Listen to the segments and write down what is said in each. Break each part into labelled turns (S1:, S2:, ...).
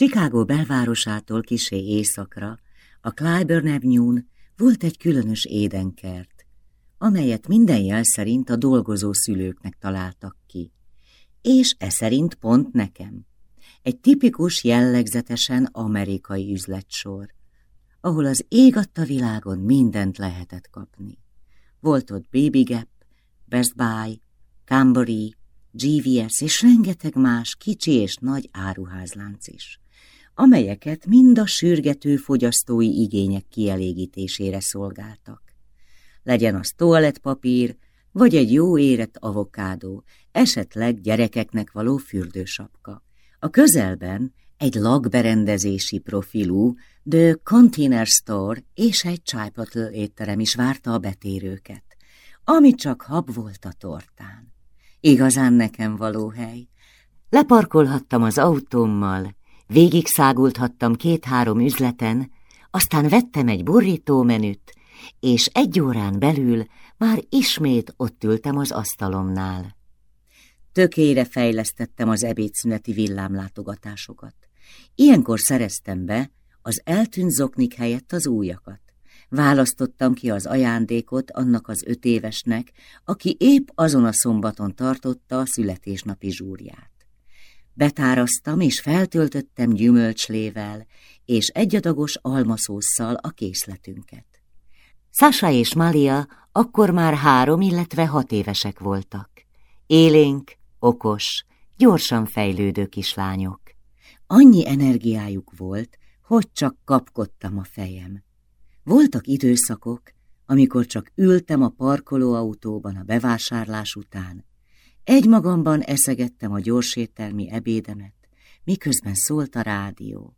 S1: Chicago belvárosától kisé északra, a Clyburn avenue volt egy különös édenkert, amelyet minden jel szerint a dolgozó szülőknek találtak ki. És e szerint pont nekem. Egy tipikus, jellegzetesen amerikai üzletsor, ahol az ég adta világon mindent lehetett kapni. Volt ott Baby Gap, Best Buy, Cambury, GVS és rengeteg más kicsi és nagy áruházlánc is, amelyeket mind a sürgető fogyasztói igények kielégítésére szolgáltak. Legyen az toalettpapír, vagy egy jó érett avokádó, esetleg gyerekeknek való fürdősapka. A közelben egy lakberendezési profilú The Container Store és egy Chipotle étterem is várta a betérőket, ami csak hab volt a tortán. Igazán nekem való hely. Leparkolhattam az autómmal, végig szágulthattam két-három üzleten, aztán vettem egy menüt, és egy órán belül már ismét ott ültem az asztalomnál. Tökére fejlesztettem az ebédszüneti villámlátogatásokat. Ilyenkor szereztem be az eltűnt zoknik helyett az újakat. Választottam ki az ajándékot annak az öt évesnek, aki épp azon a szombaton tartotta a születésnapi zsúrját. Betáraztam és feltöltöttem gyümölcslével és egyadagos almaszósszal a készletünket. Sasha és Malia akkor már három, illetve hat évesek voltak. Élénk, okos, gyorsan fejlődő kislányok. Annyi energiájuk volt, hogy csak kapkodtam a fejem. Voltak időszakok, amikor csak ültem a parkolóautóban a bevásárlás után. Egymagamban eszegettem a gyorséttermi ebédemet, miközben szólt a rádió.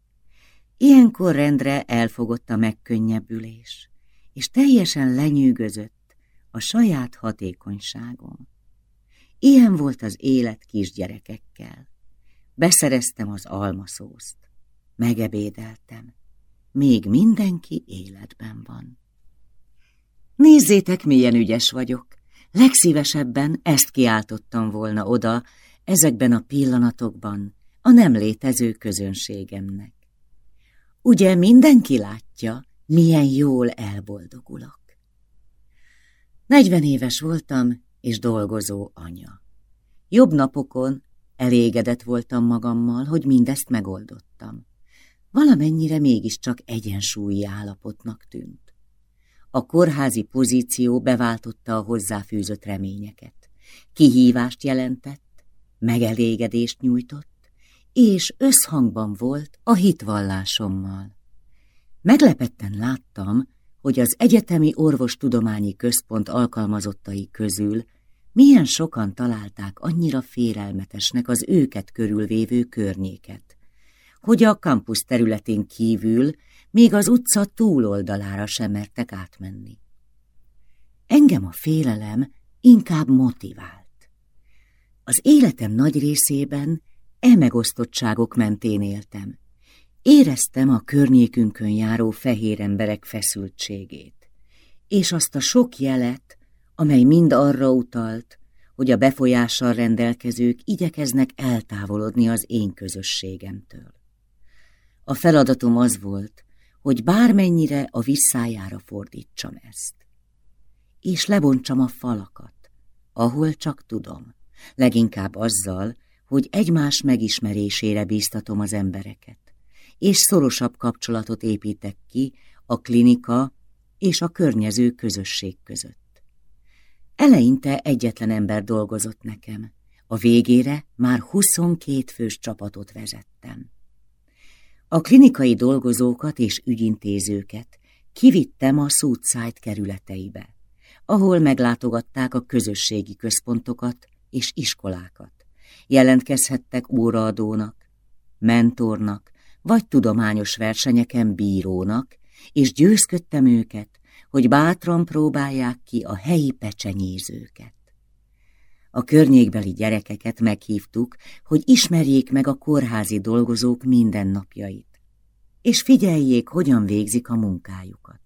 S1: Ilyenkor rendre elfogott a megkönnyebbülés, és teljesen lenyűgözött a saját hatékonyságom. Ilyen volt az élet kisgyerekekkel. Beszereztem az almaszószt, megebédeltem, még mindenki életben van. Nézzétek, milyen ügyes vagyok! Legszívesebben ezt kiáltottam volna oda, ezekben a pillanatokban, a nem létező közönségemnek. Ugye mindenki látja, milyen jól elboldogulok. Negyven éves voltam, és dolgozó anya. Jobb napokon elégedett voltam magammal, hogy mindezt megoldottam valamennyire mégiscsak egyensúlyi állapotnak tűnt. A kórházi pozíció beváltotta a hozzáfűzött reményeket. Kihívást jelentett, megelégedést nyújtott, és összhangban volt a hitvallásommal. Meglepetten láttam, hogy az Egyetemi Orvostudományi Központ alkalmazottai közül milyen sokan találták annyira félelmetesnek az őket körülvévő környéket, hogy a kampusz területén kívül még az utca túloldalára sem mertek átmenni. Engem a félelem inkább motivált. Az életem nagy részében e megosztottságok mentén éltem. Éreztem a környékünkön járó fehér emberek feszültségét, és azt a sok jelet, amely mind arra utalt, hogy a befolyással rendelkezők igyekeznek eltávolodni az én közösségemtől. A feladatom az volt, hogy bármennyire a visszájára fordítsam ezt. És lebontsam a falakat, ahol csak tudom, leginkább azzal, hogy egymás megismerésére bíztatom az embereket, és szorosabb kapcsolatot építek ki a klinika és a környező közösség között. Eleinte egyetlen ember dolgozott nekem, a végére már 22 fős csapatot vezettem. A klinikai dolgozókat és ügyintézőket kivittem a Southside kerületeibe, ahol meglátogatták a közösségi központokat és iskolákat. Jelentkezhettek óraadónak, mentornak, vagy tudományos versenyeken bírónak, és győzködtem őket, hogy bátran próbálják ki a helyi pecsenyézőket. A környékbeli gyerekeket meghívtuk, hogy ismerjék meg a kórházi dolgozók mindennapjait, és figyeljék, hogyan végzik a munkájukat.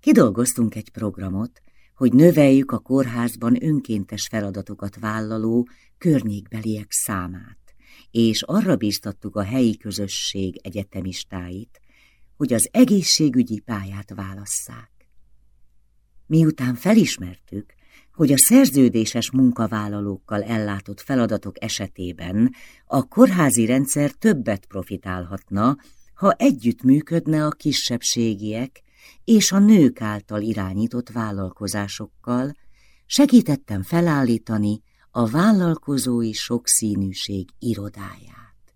S1: Kidolgoztunk egy programot, hogy növeljük a kórházban önkéntes feladatokat vállaló környékbeliek számát, és arra bíztattuk a helyi közösség egyetemistáit, hogy az egészségügyi pályát válasszák. Miután felismertük, hogy a szerződéses munkavállalókkal ellátott feladatok esetében a kórházi rendszer többet profitálhatna, ha együtt működne a kisebbségiek és a nők által irányított vállalkozásokkal, segítettem felállítani a vállalkozói sokszínűség irodáját.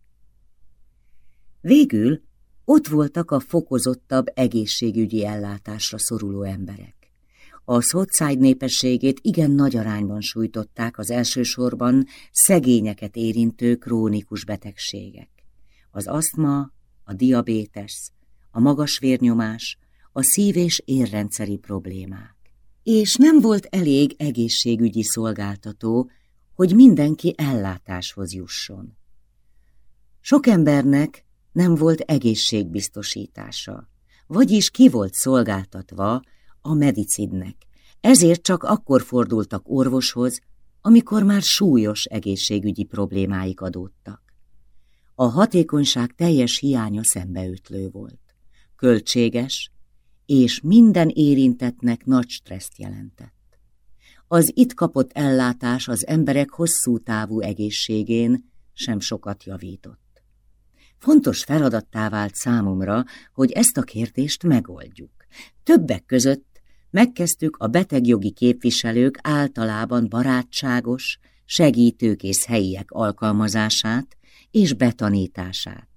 S1: Végül ott voltak a fokozottabb egészségügyi ellátásra szoruló emberek. A Southside népességét igen nagy arányban sújtották az elsősorban szegényeket érintő krónikus betegségek. Az asztma, a diabétesz, a magas vérnyomás, a szív- és érrendszeri problémák. És nem volt elég egészségügyi szolgáltató, hogy mindenki ellátáshoz jusson. Sok embernek nem volt egészségbiztosítása, vagyis ki volt szolgáltatva a medicidnek, ezért csak akkor fordultak orvoshoz, amikor már súlyos egészségügyi problémáik adódtak. A hatékonyság teljes hiánya szembeütlő volt. Költséges, és minden érintetnek nagy stresszt jelentett. Az itt kapott ellátás az emberek hosszú távú egészségén sem sokat javított. Fontos feladattá vált számomra, hogy ezt a kérdést megoldjuk. Többek között megkezdtük a betegjogi képviselők általában barátságos, segítőkész helyiek alkalmazását és betanítását,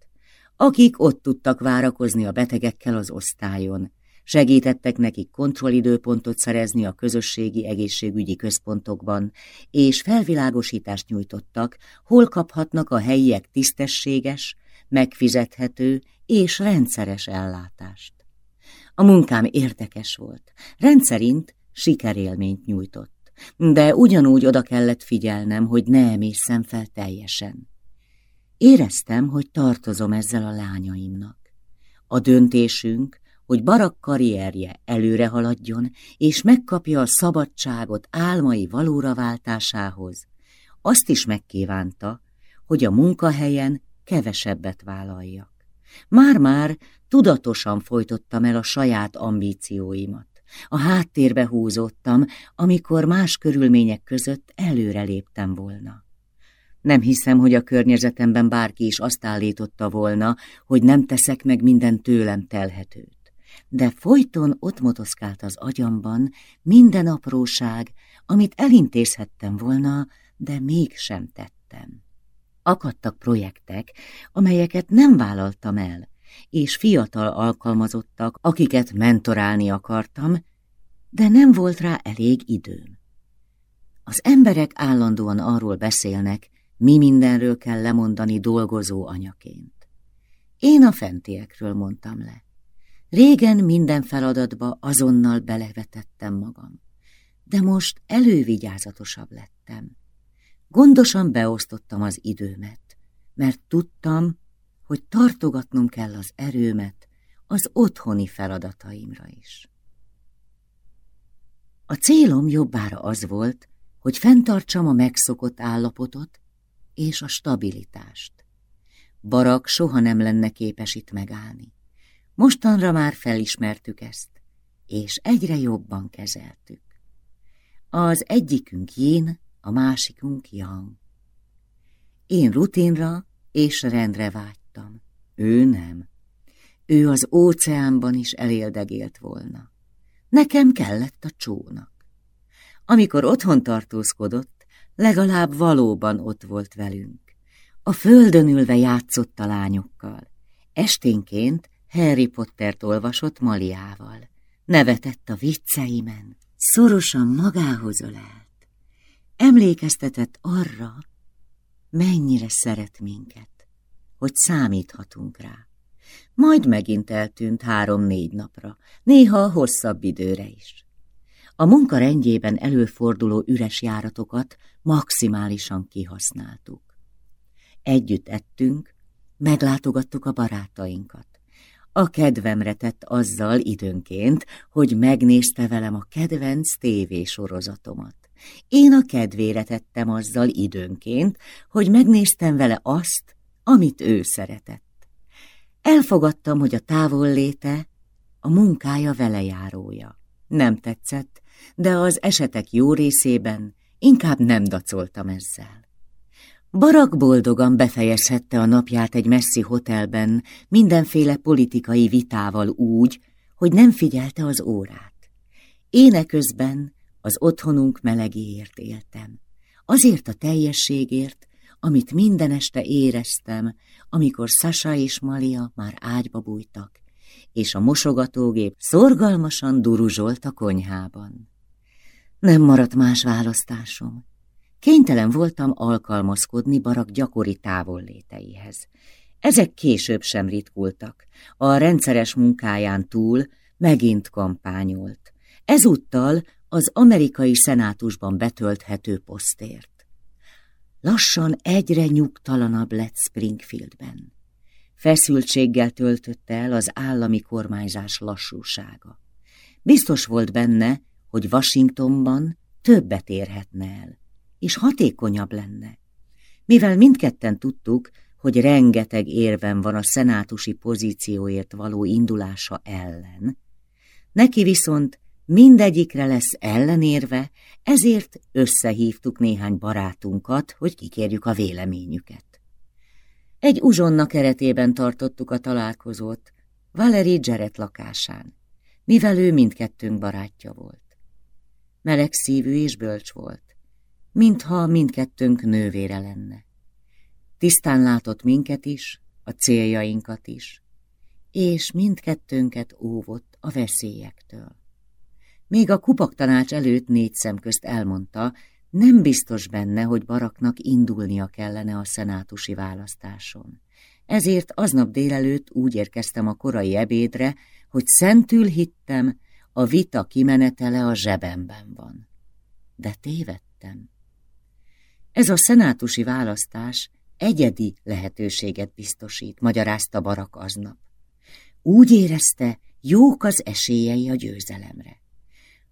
S1: akik ott tudtak várakozni a betegekkel az osztályon, Segítettek nekik kontrollidőpontot szerezni a közösségi egészségügyi központokban, és felvilágosítást nyújtottak, hol kaphatnak a helyiek tisztességes, megfizethető és rendszeres ellátást. A munkám érdekes volt, rendszerint sikerélményt nyújtott, de ugyanúgy oda kellett figyelnem, hogy ne emészem fel teljesen. Éreztem, hogy tartozom ezzel a lányaimnak. A döntésünk, hogy Barak karrierje előre haladjon, és megkapja a szabadságot álmai valóra váltásához. Azt is megkívánta, hogy a munkahelyen kevesebbet vállaljak. Már-már tudatosan folytottam el a saját ambícióimat. A háttérbe húzottam, amikor más körülmények között előre léptem volna. Nem hiszem, hogy a környezetemben bárki is azt állította volna, hogy nem teszek meg minden tőlem telhetőt de folyton ott motoszkált az agyamban minden apróság, amit elintézhettem volna, de mégsem tettem. Akadtak projektek, amelyeket nem vállaltam el, és fiatal alkalmazottak, akiket mentorálni akartam, de nem volt rá elég időm. Az emberek állandóan arról beszélnek, mi mindenről kell lemondani dolgozó anyaként. Én a fentiekről mondtam le. Régen minden feladatba azonnal belevetettem magam, de most elővigyázatosabb lettem. Gondosan beosztottam az időmet, mert tudtam, hogy tartogatnom kell az erőmet az otthoni feladataimra is. A célom jobbára az volt, hogy fenntartsam a megszokott állapotot és a stabilitást. Barak soha nem lenne képes itt megállni. Mostanra már felismertük ezt, és egyre jobban kezeltük. Az egyikünk jén, a másikunk yang. Én rutinra és rendre vágytam, ő nem. Ő az óceánban is eléldegélt volna. Nekem kellett a csónak. Amikor otthon tartózkodott, legalább valóban ott volt velünk. A földön ülve játszott a lányokkal. Esténként Harry Pottert olvasott Maliával. Nevetett a vicceimen, szorosan magához ölelt. Emlékeztetett arra, mennyire szeret minket, hogy számíthatunk rá. Majd megint eltűnt három-négy napra, néha hosszabb időre is. A munka rendjében előforduló üres járatokat maximálisan kihasználtuk. Együtt ettünk, meglátogattuk a barátainkat. A kedvemre tett azzal időnként, hogy megnézte velem a kedvenc tévésorozatomat. Én a kedvére tettem azzal időnként, hogy megnéztem vele azt, amit ő szeretett. Elfogadtam, hogy a távolléte a munkája velejárója. Nem tetszett, de az esetek jó részében inkább nem dacoltam ezzel. Barak boldogan befejezhette a napját egy messzi hotelben, mindenféle politikai vitával úgy, hogy nem figyelte az órát. Éneközben az otthonunk melegéért éltem. Azért a teljességért, amit minden este éreztem, amikor Sasa és Malia már ágyba bújtak, és a mosogatógép szorgalmasan duruzsolt a konyhában. Nem maradt más választásom. Kénytelen voltam alkalmazkodni Barak gyakori távolléteihez. Ezek később sem ritkultak. A rendszeres munkáján túl megint kampányolt. Ezúttal az amerikai szenátusban betölthető posztért. Lassan egyre nyugtalanabb lett Springfieldben. Feszültséggel töltötte el az állami kormányzás lassúsága. Biztos volt benne, hogy Washingtonban többet érhetne el, és hatékonyabb lenne. Mivel mindketten tudtuk, hogy rengeteg érven van a szenátusi pozícióért való indulása ellen, neki viszont mindegyikre lesz ellenérve, ezért összehívtuk néhány barátunkat, hogy kikérjük a véleményüket. Egy uzsonna keretében tartottuk a találkozót, Valeri Jared lakásán, mivel ő mindkettőnk barátja volt. Meleg szívű és bölcs volt, mintha mindkettőnk nővére lenne. Tisztán látott minket is, a céljainkat is, és mindkettőnket óvott a veszélyektől. Még a kupaktanács előtt négy szem közt elmondta, nem biztos benne, hogy Baraknak indulnia kellene a szenátusi választáson. Ezért aznap délelőtt úgy érkeztem a korai ebédre, hogy szentül hittem, a vita kimenetele a zsebemben van. De tévedtem. Ez a szenátusi választás egyedi lehetőséget biztosít, magyarázta Barak aznap. Úgy érezte, jók az esélyei a győzelemre.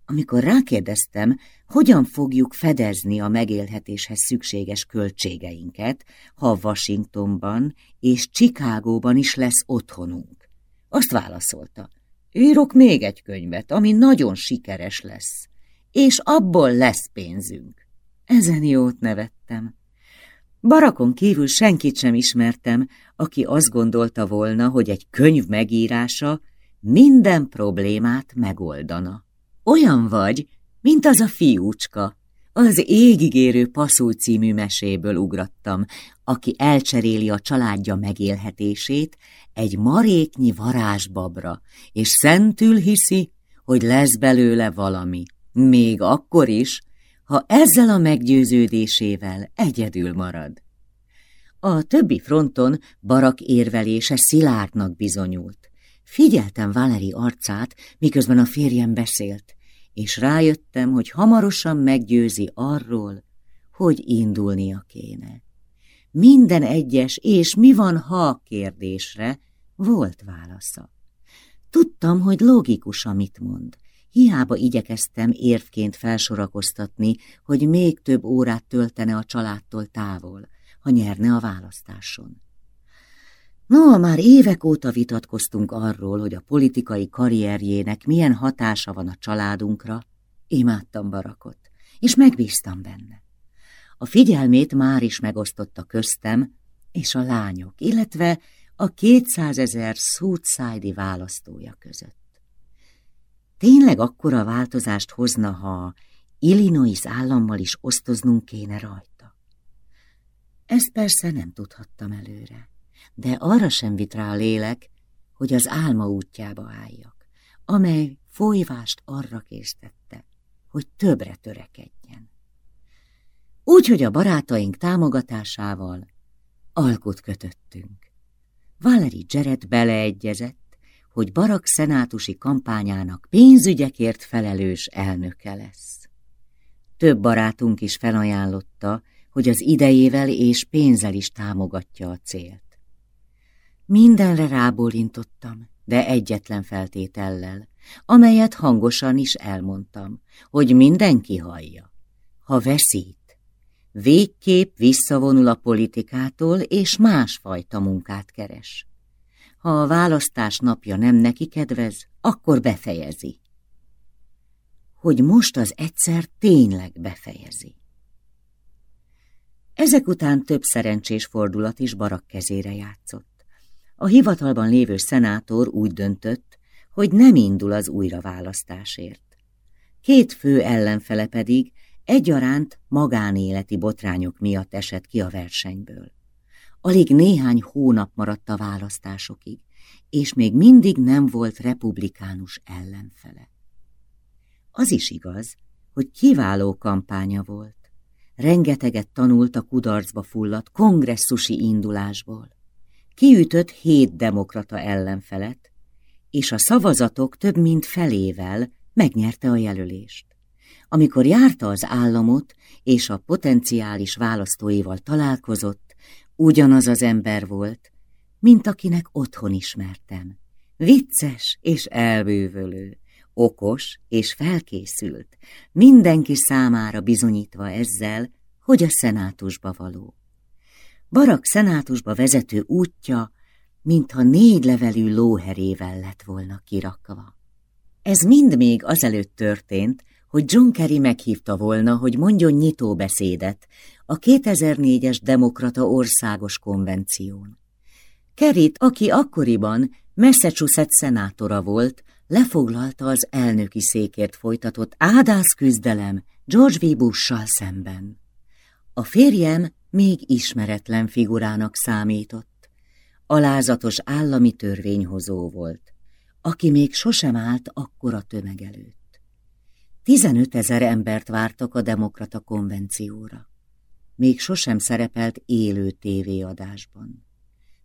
S1: Amikor rákérdeztem, hogyan fogjuk fedezni a megélhetéshez szükséges költségeinket, ha Washingtonban és Chicagóban is lesz otthonunk. Azt válaszolta, írok még egy könyvet, ami nagyon sikeres lesz, és abból lesz pénzünk. Ezen jót nevettem. Barakon kívül senkit sem ismertem, aki azt gondolta volna, hogy egy könyv megírása minden problémát megoldana. Olyan vagy, mint az a fiúcska. Az égigérő passzul című meséből ugrattam, aki elcseréli a családja megélhetését egy maréknyi varázsbabra, és szentül hiszi, hogy lesz belőle valami, még akkor is, ha ezzel a meggyőződésével egyedül marad. A többi fronton Barak érvelése szilárdnak bizonyult. Figyeltem Valeri arcát, miközben a férjem beszélt és rájöttem, hogy hamarosan meggyőzi arról, hogy indulnia kéne. Minden egyes és mi van ha kérdésre volt válasza. Tudtam, hogy logikus, amit mond. Hiába igyekeztem érvként felsorakoztatni, hogy még több órát töltene a családtól távol, ha nyerne a választáson. No, már évek óta vitatkoztunk arról, hogy a politikai karrierjének milyen hatása van a családunkra. Imádtam Barakot, és megbíztam benne. A figyelmét már is megosztotta köztem és a lányok, illetve a kétszázezer Southside-i választója között. Tényleg akkora változást hozna, ha Illinois állammal is osztoznunk kéne rajta? Ezt persze nem tudhattam előre de arra sem vit rá a lélek, hogy az álma útjába álljak, amely folyvást arra késztette, hogy többre törekedjen. Úgy, hogy a barátaink támogatásával alkut kötöttünk. Valeri Jared beleegyezett, hogy Barak szenátusi kampányának pénzügyekért felelős elnöke lesz. Több barátunk is felajánlotta, hogy az idejével és pénzzel is támogatja a célt. Mindenre rábólintottam, de egyetlen feltétellel, amelyet hangosan is elmondtam, hogy mindenki hallja. ha veszít. Végképp visszavonul a politikától, és másfajta munkát keres. Ha a választás napja nem neki kedvez, akkor befejezi. Hogy most az egyszer tényleg befejezi. Ezek után több szerencsés fordulat is Barak kezére játszott. A hivatalban lévő szenátor úgy döntött, hogy nem indul az újraválasztásért. Két fő ellenfele pedig egyaránt magánéleti botrányok miatt esett ki a versenyből. Alig néhány hónap maradt a választásokig, és még mindig nem volt republikánus ellenfele. Az is igaz, hogy kiváló kampánya volt. Rengeteget tanult a kudarcba fulladt kongresszusi indulásból. Kiütött hét demokrata ellenfelet, és a szavazatok több mint felével megnyerte a jelölést. Amikor járta az államot, és a potenciális választóival találkozott, ugyanaz az ember volt, mint akinek otthon ismertem. Vicces és elbűvölő, okos és felkészült, mindenki számára bizonyítva ezzel, hogy a szenátusba való. Barak szenátusba vezető útja, mintha négy levelű lóherével lett volna kirakva. Ez mind még azelőtt történt, hogy John Kerry meghívta volna, hogy mondjon nyitó beszédet a 2004-es Demokrata Országos Konvención. Kerit, aki akkoriban Massachusetts szenátora volt, lefoglalta az elnöki székért folytatott ádász küzdelem George W. Bush-sal szemben. A férjem még ismeretlen figurának számított. Alázatos állami törvényhozó volt, aki még sosem állt akkora tömeg előtt. Tizenöt ezer embert vártak a demokrata konvencióra. Még sosem szerepelt élő tévéadásban.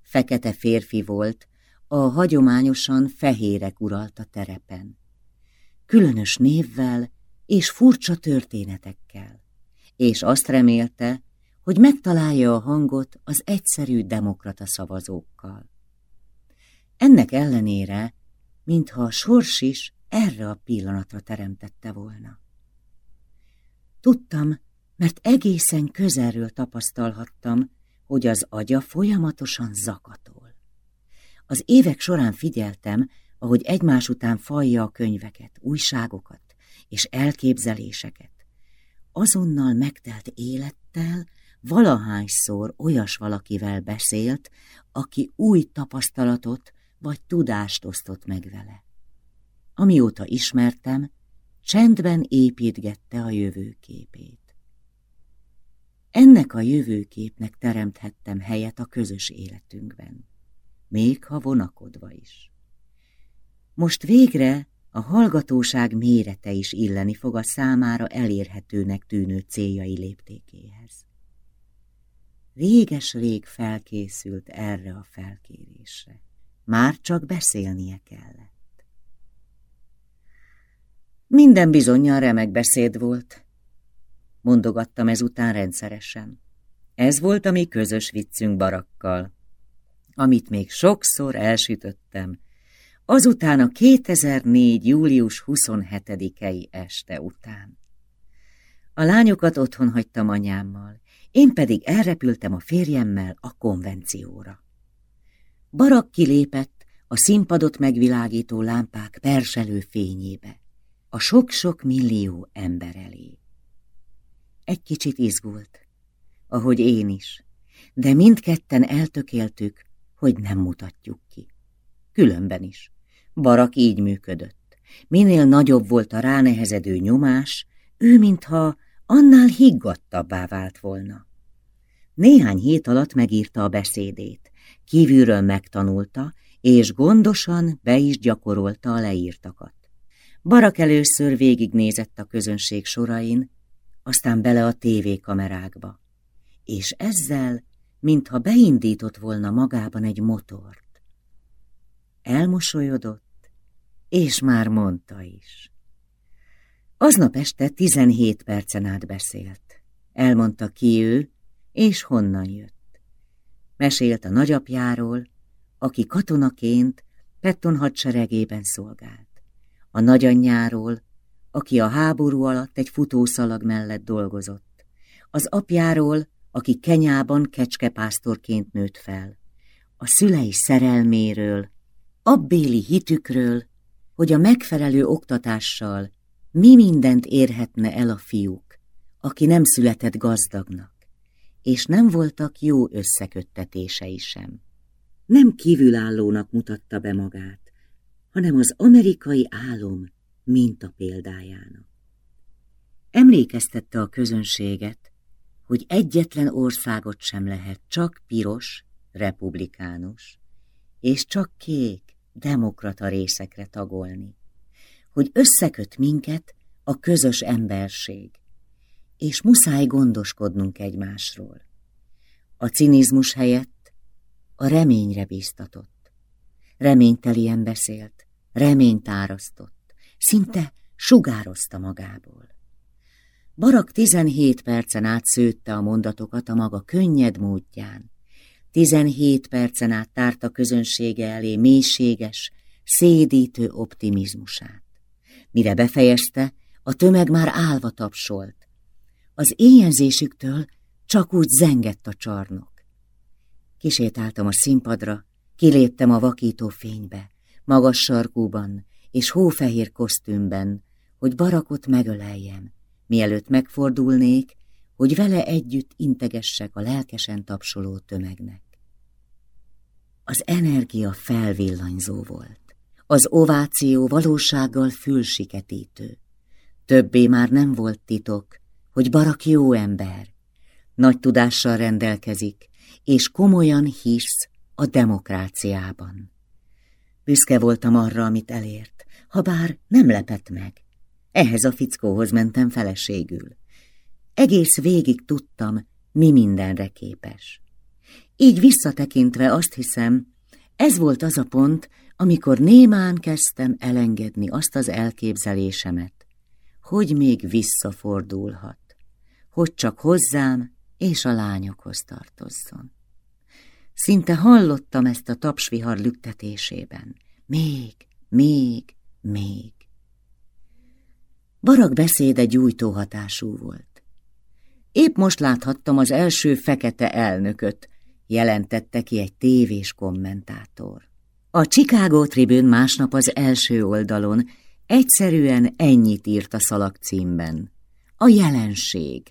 S1: Fekete férfi volt, a hagyományosan fehérek uralta terepen. Különös névvel és furcsa történetekkel, és azt remélte, hogy megtalálja a hangot az egyszerű demokrata szavazókkal. Ennek ellenére, mintha a sors is erre a pillanatra teremtette volna. Tudtam, mert egészen közelről tapasztalhattam, hogy az agya folyamatosan zakatol. Az évek során figyeltem, ahogy egymás után falja a könyveket, újságokat és elképzeléseket. Azonnal megtelt élettel, valahányszor olyas valakivel beszélt, aki új tapasztalatot vagy tudást osztott meg vele. Amióta ismertem, csendben építgette a jövőképét. Ennek a jövőképnek teremthettem helyet a közös életünkben, még ha vonakodva is. Most végre a hallgatóság mérete is illeni fog a számára elérhetőnek tűnő céljai léptékéhez. Réges-rég felkészült erre a felkérésre. Már csak beszélnie kellett. Minden bizonyal remek beszéd volt, mondogattam ezután rendszeresen. Ez volt a mi közös viccünk barakkal, amit még sokszor elsütöttem, azután a 2004. július 27-i este után. A lányokat otthon hagytam anyámmal, én pedig elrepültem a férjemmel a konvencióra. Barak kilépett a színpadot megvilágító lámpák perselő fényébe, a sok-sok millió ember elé. Egy kicsit izgult, ahogy én is, de mindketten eltökéltük, hogy nem mutatjuk ki. Különben is. Barak így működött. Minél nagyobb volt a ránehezedő nyomás, ő mintha annál higgadtabbá vált volna. Néhány hét alatt megírta a beszédét, kívülről megtanulta, és gondosan be is gyakorolta a leírtakat. Barak először végignézett a közönség sorain, aztán bele a tévékamerákba, és ezzel, mintha beindított volna magában egy motort. Elmosolyodott, és már mondta is. Aznap este tizenhét percen át beszélt. Elmondta ki ő, és honnan jött. Mesélt a nagyapjáról, aki katonaként Petton hadseregében szolgált, a nagyanyjáról, aki a háború alatt egy futószalag mellett dolgozott, az apjáról, aki Kenyában kecskepásztorként nőtt fel, a szülei szerelméről, abbéli hitükről, hogy a megfelelő oktatással mi mindent érhetne el a fiúk, aki nem született gazdagnak, és nem voltak jó összeköttetései sem. Nem kívülállónak mutatta be magát, hanem az amerikai álom minta példájának. Emlékeztette a közönséget, hogy egyetlen országot sem lehet csak piros, republikánus, és csak kék, demokrata részekre tagolni, hogy összeköt minket a közös emberség, és muszáj gondoskodnunk egymásról. A cinizmus helyett a reményre bíztatott. Reménytelien beszélt, reményt árasztott, szinte sugározta magából. Barak tizenhét percen át szőtte a mondatokat a maga könnyed módján. Tizenhét percen át tárta közönsége elé mélységes, szédítő optimizmusát. Mire befejezte, a tömeg már álva tapsolt, az éjjelzésüktől csak úgy zengett a csarnok. Kisétáltam a színpadra, kiléptem a vakító fénybe, magas sarkúban és hófehér kosztümben, hogy barakot megöleljem, mielőtt megfordulnék, hogy vele együtt integessek a lelkesen tapsoló tömegnek. Az energia felvillanyzó volt, az ováció valósággal fülsiketítő. Többé már nem volt titok, hogy Barak jó ember, nagy tudással rendelkezik, és komolyan hisz a demokráciában. Büszke voltam arra, amit elért, ha bár nem lepett meg. Ehhez a fickóhoz mentem feleségül. Egész végig tudtam, mi mindenre képes. Így visszatekintve azt hiszem, ez volt az a pont, amikor némán kezdtem elengedni azt az elképzelésemet, hogy még visszafordulhat hogy csak hozzám és a lányokhoz tartozzon. Szinte hallottam ezt a tapsvihar lüktetésében. Még, még, még. Barak beszéde gyújtó hatású volt. Épp most láthattam az első fekete elnököt, jelentette ki egy tévés kommentátor. A Chicago Tribune másnap az első oldalon egyszerűen ennyit írt a szalagcímben. A jelenség.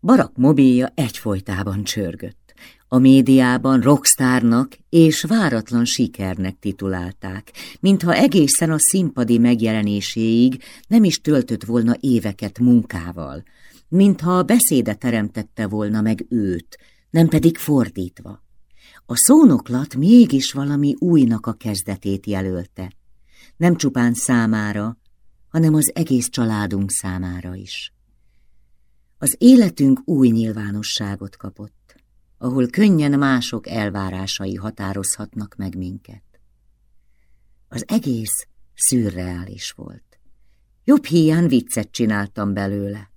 S1: Barak mobilja egyfolytában csörgött. A médiában rockstárnak és váratlan sikernek titulálták, mintha egészen a színpadi megjelenéséig nem is töltött volna éveket munkával, mintha a beszéde teremtette volna meg őt, nem pedig fordítva. A szónoklat mégis valami újnak a kezdetét jelölte, nem csupán számára, hanem az egész családunk számára is. Az életünk új nyilvánosságot kapott, ahol könnyen mások elvárásai határozhatnak meg minket. Az egész szürreális volt. Jobb hiány viccet csináltam belőle.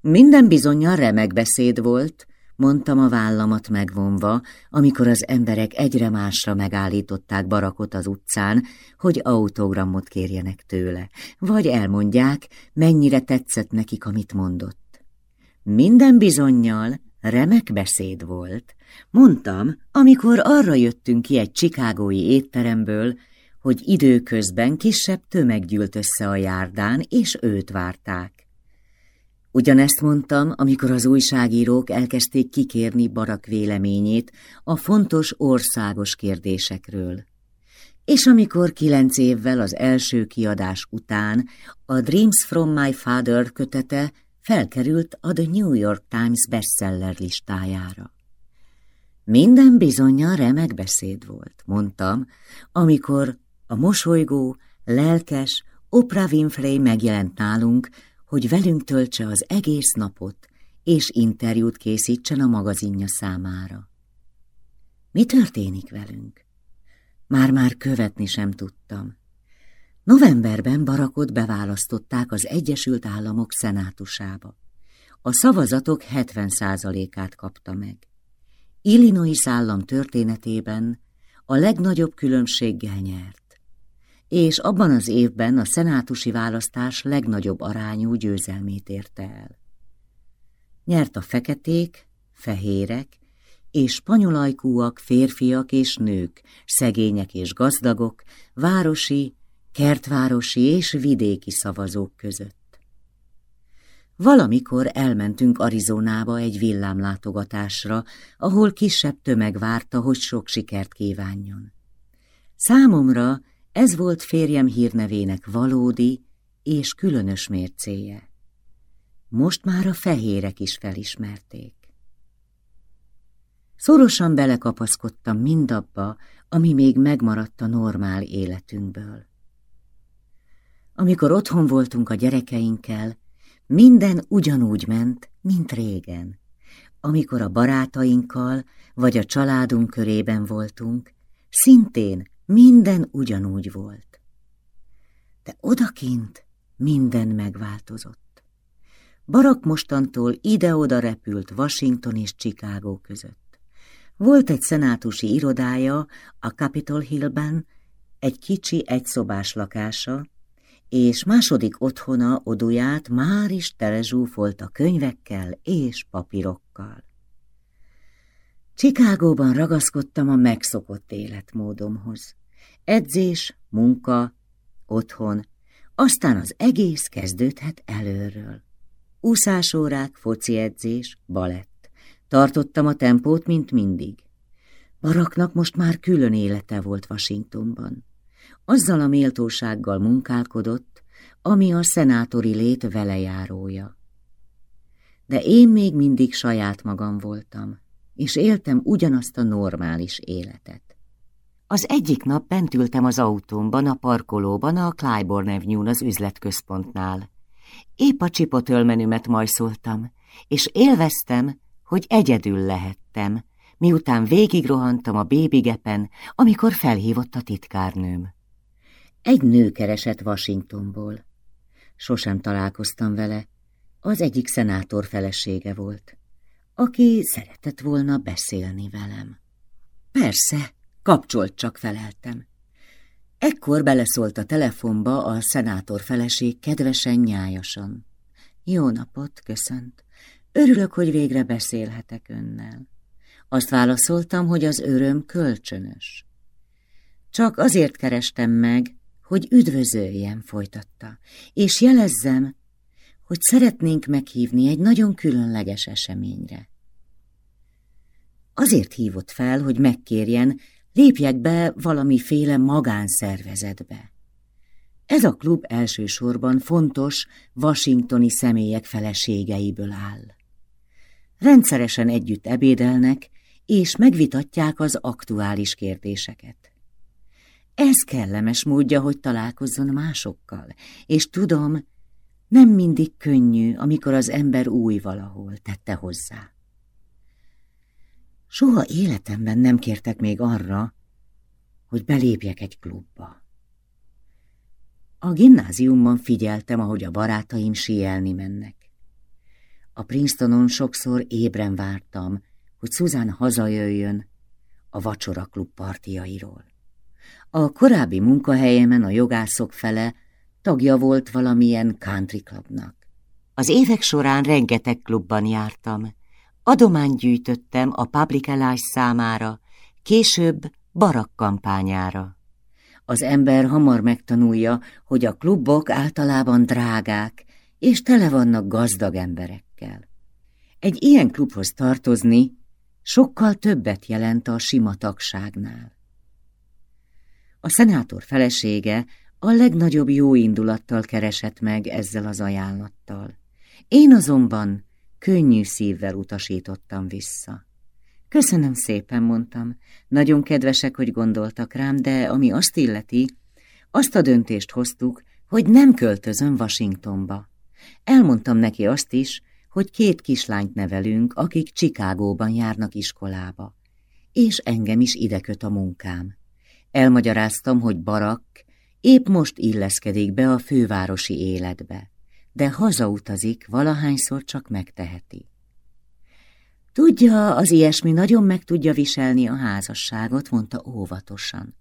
S1: Minden bizonyal remek beszéd volt, mondtam a vállamat megvonva, amikor az emberek egyre másra megállították barakot az utcán, hogy autogramot kérjenek tőle, vagy elmondják, mennyire tetszett nekik, amit mondott. Minden bizonyal remek beszéd volt. Mondtam, amikor arra jöttünk ki egy csikágói étteremből, hogy időközben kisebb tömeg gyűlt össze a járdán, és őt várták. Ugyanezt mondtam, amikor az újságírók elkezdték kikérni Barak véleményét a fontos országos kérdésekről. És amikor kilenc évvel az első kiadás után a Dreams from my father kötete felkerült a The New York Times bestseller listájára. Minden bizonyal remek beszéd volt, mondtam, amikor a mosolygó, lelkes Oprah Winfrey megjelent nálunk, hogy velünk töltse az egész napot, és interjút készítsen a magazinja számára. Mi történik velünk? Már-már követni sem tudtam. Novemberben Barakot beválasztották az Egyesült Államok szenátusába. A szavazatok 70%-át kapta meg. Illinois állam történetében a legnagyobb különbséggel nyert. És abban az évben a szenátusi választás legnagyobb arányú győzelmét érte el. Nyert a feketék, fehérek és spanyolajkúak, férfiak és nők, szegények és gazdagok, városi, kertvárosi és vidéki szavazók között. Valamikor elmentünk Arizonába egy villámlátogatásra, ahol kisebb tömeg várta, hogy sok sikert kívánjon. Számomra ez volt férjem hírnevének valódi és különös mércéje. Most már a fehérek is felismerték. Szorosan belekapaszkodtam mindabba, ami még megmaradt a normál életünkből. Amikor otthon voltunk a gyerekeinkkel, minden ugyanúgy ment, mint régen. Amikor a barátainkkal vagy a családunk körében voltunk, szintén minden ugyanúgy volt. De odakint minden megváltozott. Barak mostantól ide-oda repült Washington és Chicago között. Volt egy szenátusi irodája a Capitol Hillben, egy kicsi egyszobás lakása, és második otthona oduját már is telezsúfolta könyvekkel és papírokkal. Csikágóban ragaszkodtam a megszokott életmódomhoz. Edzés, munka, otthon, aztán az egész kezdődhet előről. Úszásórák, foci edzés, balett. Tartottam a tempót, mint mindig. Baraknak most már külön élete volt Washingtonban azzal a méltósággal munkálkodott, ami a szenátori lét velejárója. De én még mindig saját magam voltam, és éltem ugyanazt a normális életet. Az egyik nap bent ültem az autómban, a parkolóban, a Clybourne Avenue-n az üzletközpontnál. Épp a csipotölmenümet majszoltam, és élveztem, hogy egyedül lehettem, miután végigrohantam a bébigepen, amikor felhívott a titkárnőm. Egy nő keresett Washingtonból. Sosem találkoztam vele, az egyik szenátor felesége volt, aki szeretett volna beszélni velem. Persze, kapcsolt csak feleltem. Ekkor beleszólt a telefonba a szenátor feleség kedvesen, nyájasan. Jó napot, köszönt. Örülök, hogy végre beszélhetek önnel. Azt válaszoltam, hogy az öröm kölcsönös. Csak azért kerestem meg, hogy üdvözöljem, folytatta, és jelezzem, hogy szeretnénk meghívni egy nagyon különleges eseményre. Azért hívott fel, hogy megkérjen, lépjek be valamiféle magánszervezetbe. Ez a klub elsősorban fontos washingtoni személyek feleségeiből áll. Rendszeresen együtt ebédelnek, és megvitatják az aktuális kérdéseket. Ez kellemes módja, hogy találkozzon másokkal, és tudom, nem mindig könnyű, amikor az ember új valahol, tette hozzá. Soha életemben nem kértek még arra, hogy belépjek egy klubba. A gimnáziumban figyeltem, ahogy a barátaim síelni mennek. A Princetonon sokszor ébren vártam, hogy Susan hazajöjjön a vacsoraklub partijairól. A korábbi munkahelyemen a jogászok fele tagja volt valamilyen country clubnak. Az évek során rengeteg klubban jártam. Adományt gyűjtöttem a publikálás számára, később barak kampányára. Az ember hamar megtanulja, hogy a klubok általában drágák, és tele vannak gazdag emberekkel. Egy ilyen klubhoz tartozni sokkal többet jelent a sima tagságnál. A szenátor felesége a legnagyobb jóindulattal keresett meg ezzel az ajánlattal. Én azonban könnyű szívvel utasítottam vissza. Köszönöm szépen, mondtam. Nagyon kedvesek, hogy gondoltak rám, de ami azt illeti, azt a döntést hoztuk, hogy nem költözöm Washingtonba. Elmondtam neki azt is, hogy két kislányt nevelünk, akik Csikágóban járnak iskolába, és engem is ide köt a munkám. Elmagyaráztam, hogy Barak épp most illeszkedik be a fővárosi életbe, de hazautazik, valahányszor csak megteheti. Tudja, az ilyesmi nagyon meg tudja viselni a házasságot, mondta óvatosan.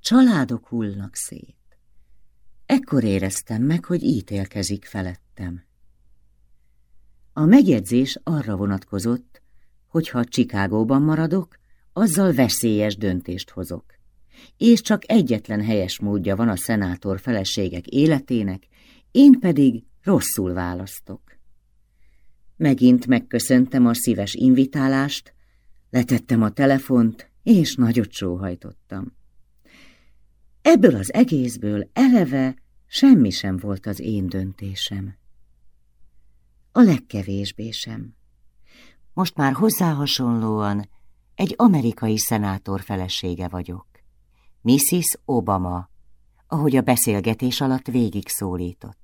S1: Családok hullnak szét. Ekkor éreztem meg, hogy ítélkezik felettem. A megjegyzés arra vonatkozott, hogy ha Csikágóban maradok, azzal veszélyes döntést hozok. És csak egyetlen helyes módja van a szenátor feleségek életének, én pedig rosszul választok. Megint megköszöntem a szíves invitálást, letettem a telefont, és nagyot sóhajtottam. Ebből az egészből eleve semmi sem volt az én döntésem. A legkevésbé sem. Most már hozzá hasonlóan egy amerikai szenátor felesége vagyok. Mrs. Obama, ahogy a beszélgetés alatt végig szólított.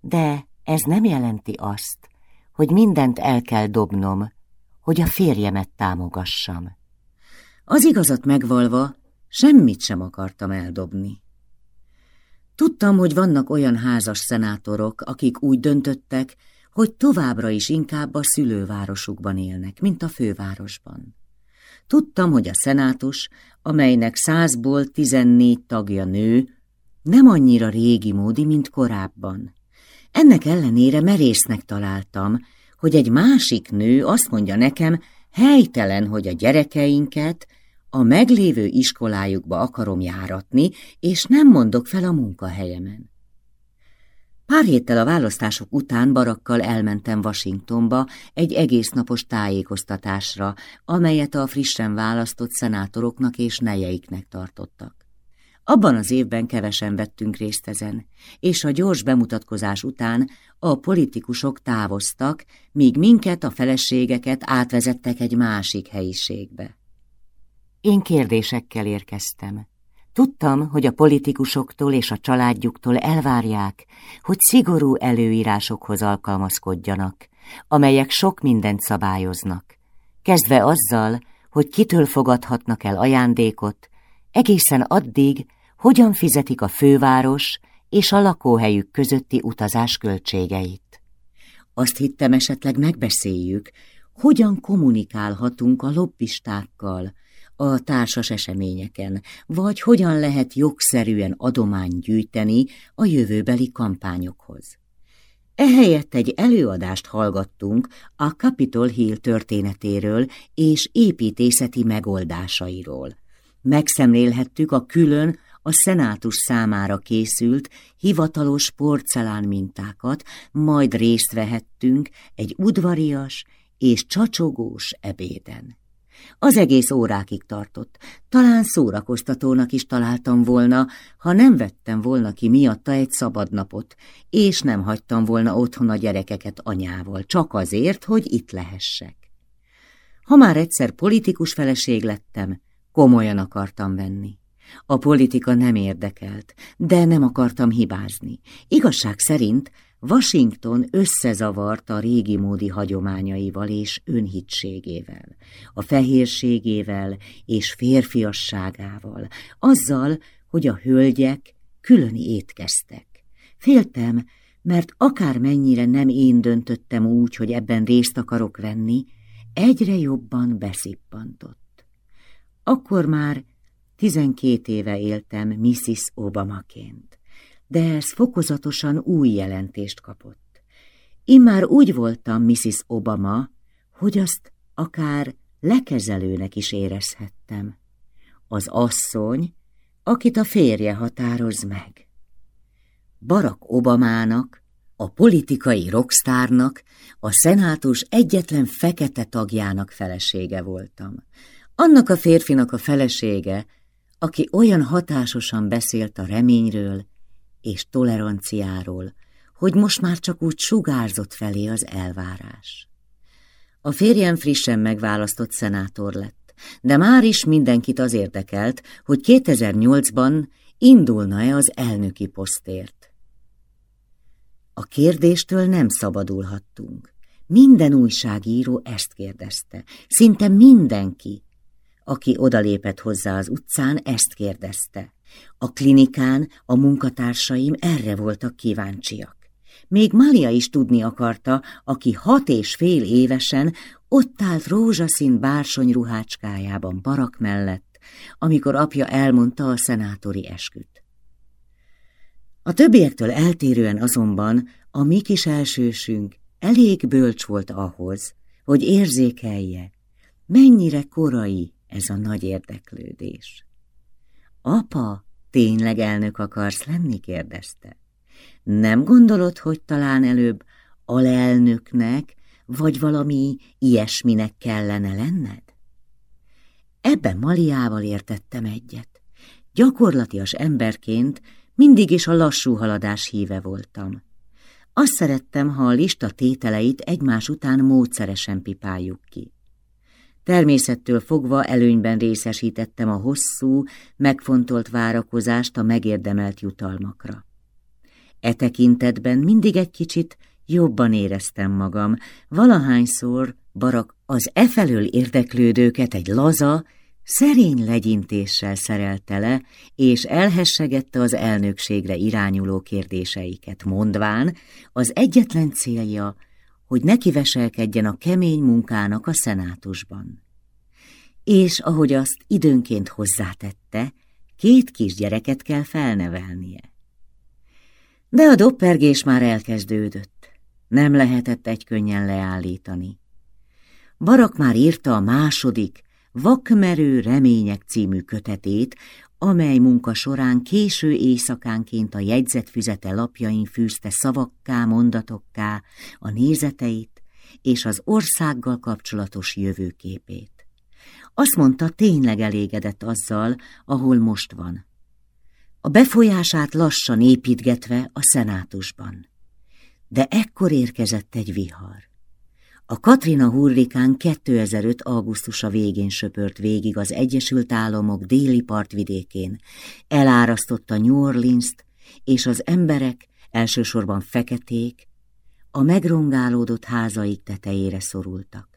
S1: De ez nem jelenti azt, hogy mindent el kell dobnom, hogy a férjemet támogassam. Az igazat megvalva, semmit sem akartam eldobni. Tudtam, hogy vannak olyan házas szenátorok, akik úgy döntöttek, hogy továbbra is inkább a szülővárosukban élnek, mint a fővárosban. Tudtam, hogy a szenátus, amelynek százból tizennégy tagja nő, nem annyira régi módi, mint korábban. Ennek ellenére merésznek találtam, hogy egy másik nő azt mondja nekem, helytelen, hogy a gyerekeinket a meglévő iskolájukba akarom járatni, és nem mondok fel a munkahelyemen. Pár héttel a választások után barakkal elmentem Washingtonba egy egésznapos tájékoztatásra, amelyet a frissen választott szenátoroknak és nejeiknek tartottak. Abban az évben kevesen vettünk részt ezen, és a gyors bemutatkozás után a politikusok távoztak, míg minket, a feleségeket átvezettek egy másik helyiségbe. Én kérdésekkel érkeztem. Tudtam, hogy a politikusoktól és a családjuktól elvárják, hogy szigorú előírásokhoz alkalmazkodjanak, amelyek sok mindent szabályoznak, kezdve azzal, hogy kitől fogadhatnak el ajándékot, egészen addig, hogyan fizetik a főváros és a lakóhelyük közötti utazás költségeit. Azt hittem esetleg megbeszéljük, hogyan kommunikálhatunk a lobbistákkal, a társas eseményeken, vagy hogyan lehet jogszerűen adományt gyűjteni a jövőbeli kampányokhoz. Ehelyett egy előadást hallgattunk a Capitol Hill történetéről és építészeti megoldásairól. Megszemlélhettük a külön a szenátus számára készült hivatalos porcelán mintákat, majd részt vehettünk egy udvarias és csacsogós ebéden. Az egész órákig tartott. Talán szórakoztatónak is találtam volna, ha nem vettem volna ki miatta egy szabadnapot, és nem hagytam volna otthon a gyerekeket anyával, csak azért, hogy itt lehessek. Ha már egyszer politikus feleség lettem, komolyan akartam venni. A politika nem érdekelt, de nem akartam hibázni. Igazság szerint Washington összezavart a régi módi hagyományaival és önhitségével, a fehérségével és férfiasságával, azzal, hogy a hölgyek külön étkeztek. Féltem, mert akármennyire nem én döntöttem úgy, hogy ebben részt akarok venni, egyre jobban beszippantott. Akkor már tizenkét éve éltem Mrs. Obamaként de ez fokozatosan új jelentést kapott. Immár úgy voltam Mrs. Obama, hogy azt akár lekezelőnek is érezhettem. Az asszony, akit a férje határoz meg. Barack Obamának, a politikai rockstárnak, a szenátus egyetlen fekete tagjának felesége voltam. Annak a férfinak a felesége, aki olyan hatásosan beszélt a reményről, és toleranciáról, hogy most már csak úgy sugárzott felé az elvárás. A férjem frissen megválasztott szenátor lett, de már is mindenkit az érdekelt, hogy 2008-ban indulna-e az elnöki posztért. A kérdéstől nem szabadulhattunk. Minden újságíró ezt kérdezte, szinte mindenki, aki odalépett hozzá az utcán, ezt kérdezte. A klinikán a munkatársaim erre voltak kíváncsiak. Még Malia is tudni akarta, aki hat és fél évesen ott állt rózsaszín bársony ruhácskájában barak mellett, amikor apja elmondta a szenátori esküt. A többiektől eltérően azonban a mi kis elsősünk elég bölcs volt ahhoz, hogy érzékelje, mennyire korai ez a nagy érdeklődés. Apa, tényleg elnök akarsz lenni? kérdezte. Nem gondolod, hogy talán előbb alelnöknek, vagy valami ilyesminek kellene lenned? Ebben Maliával értettem egyet. Gyakorlatias emberként mindig is a lassú haladás híve voltam. Azt szerettem, ha a lista tételeit egymás után módszeresen pipáljuk ki. Természettől fogva előnyben részesítettem a hosszú, megfontolt várakozást a megérdemelt jutalmakra. E tekintetben mindig egy kicsit jobban éreztem magam, valahányszor Barak az e felől érdeklődőket egy laza, szerény legyintéssel szerelte le, és elhessegette az elnökségre irányuló kérdéseiket, mondván, az egyetlen célja, hogy nekiveselkedjen a kemény munkának a szenátusban. És ahogy azt időnként hozzátette, két kisgyereket kell felnevelnie. De a doppergés már elkezdődött, nem lehetett egy könnyen leállítani. Barak már írta a második, Vakmerő remények című kötetét, amely munka során késő éjszakánként a jegyzetfüzete lapjain fűzte szavakká, mondatokká a nézeteit és az országgal kapcsolatos jövőképét. Azt mondta, tényleg elégedett azzal, ahol most van. A befolyását lassan építgetve a szenátusban. De ekkor érkezett egy vihar. A Katrina hurrikán 2005. augusztusa végén söpört végig az Egyesült Államok déli partvidékén, elárasztotta New Orleans-t, és az emberek, elsősorban feketék, a megrongálódott házaik tetejére szorultak.